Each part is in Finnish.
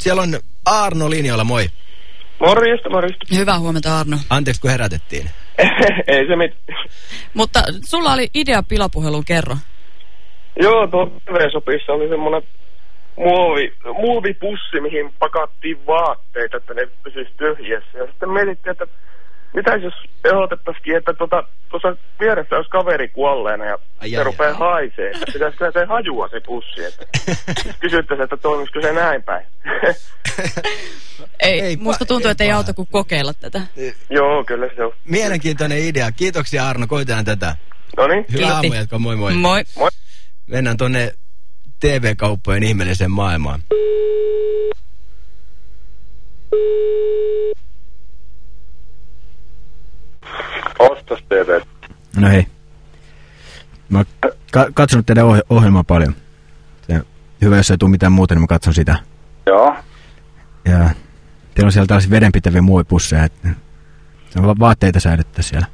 Siellä on Arno linjoilla, moi. Morjesta, morjesta. Hyvää huomenta Arno. Anteeksi kun herätettiin. Ei se mit... Mutta sulla oli idea pilapuheluun, kerro. Joo, tuo TV-sopissa oli semmonen muovi, muovipussi, mihin pakattiin vaatteita, että ne pysyisi tyhjässä. Ja sitten mietittiin, että mitä jos ehdotettaisikin, että tuota, tuossa vieressä olisi kaveri kuolleena ja Ai, se ai, rupeaa ai. haisee, että pitäisikö se hajua se pussi, että kysyttäisiin, että toimisiko se näin päin. Ei, Ei musta tuntuu, että ei auta kuin kokeilla tätä. Joo, kyllä se on. Mielenkiintoinen idea. Kiitoksia Arno, koitetaan tätä. No niin, Hyvää aamujatkoa, moi moi. Moi. moi. Mennään tonne TV-kauppojen ihmeelliseen maailmaan. Ostos TV. No hei. Mä oon ka- katsonut teidän oh- ohjelmaa paljon. Se, hyvä, jos ei tule mitään muuta, niin mä katson sitä. Joo. Ja teillä on siellä tällaisia vedenpitäviä muovipusseja, että se on va- vaatteita säilyttää siellä.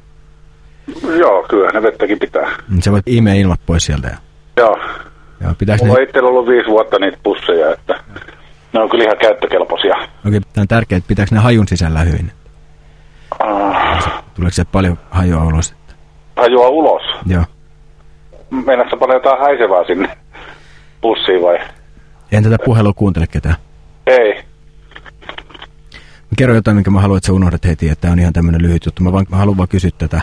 Joo, kyllä ne vettäkin pitää. Niin Sä voit ihmeen ilmat pois sieltä. Ja, Joo. ja pitääkö Mulla ne... itsellä ollut viisi vuotta niitä pusseja, että ne on kyllä ihan käyttökelpoisia. Okei, tää on tärkeää, että pitääkö ne hajun sisällä hyvin. Ah, Tuleeko se paljon hajua ulos? Että... hajua ulos. Joo. Meinaatko paljon jotain haisevaa sinne pussiin vai? En tätä puhelua kuuntele ketään. Ei. Mä kerron jotain, minkä mä haluan, että sä unohdat heti, että tää on ihan tämmönen lyhyt juttu. Mä, vaan, mä haluan vaan kysyä tätä.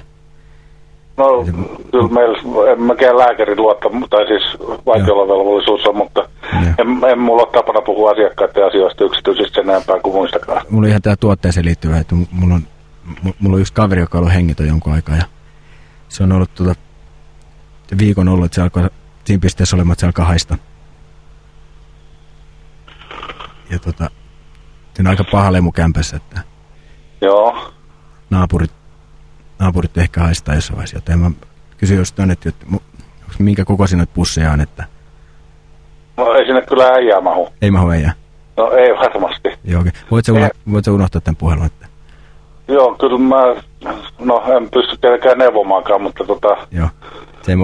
No, kyllä meillä, en mäkään lääkärin luotta, tai siis vaitiolovelvollisuus on, mutta Joo. en, en mulla ole tapana puhua asiakkaiden asioista yksityisistä sen enempää kuin muistakaan. Mulla on ihan tää tuotteeseen liittyvä, että mulla on, mulla on yksi kaveri, joka on ollut hengitön jonkun aikaa ja se on ollut tota, viikon ollut, että se alkoi siinä pisteessä olemaan, että se alkaa haista. Ja tota, se on aika paha lemu kämpässä, että Joo. naapurit, naapurit ehkä haistaa jossain vaiheessa jotain. Mä kysyin jostain, että, että onko minkä kokoisia noita pusseja on, että No ei sinne kyllä äijää mahu. ei mahu äijää. No ei varmasti. Joo, okei. Voit sä, uno- voit sä unohtaa tämän puhelun, että Joo, kyllä mä, no en pysty tietenkään neuvomaankaan, mutta tota, joo. Se ei,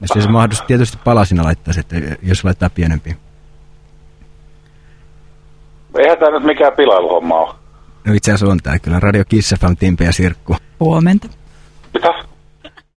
jos ei se mahdollisesti tietysti palasina laittaisi, että jos laittaa pienempiä. Eihän tämä nyt mikään pilailuhomma ole. No itse asiassa on tää kyllä. Radio Kiss FM, Timpe ja Sirkku. Huomenta. Mitä?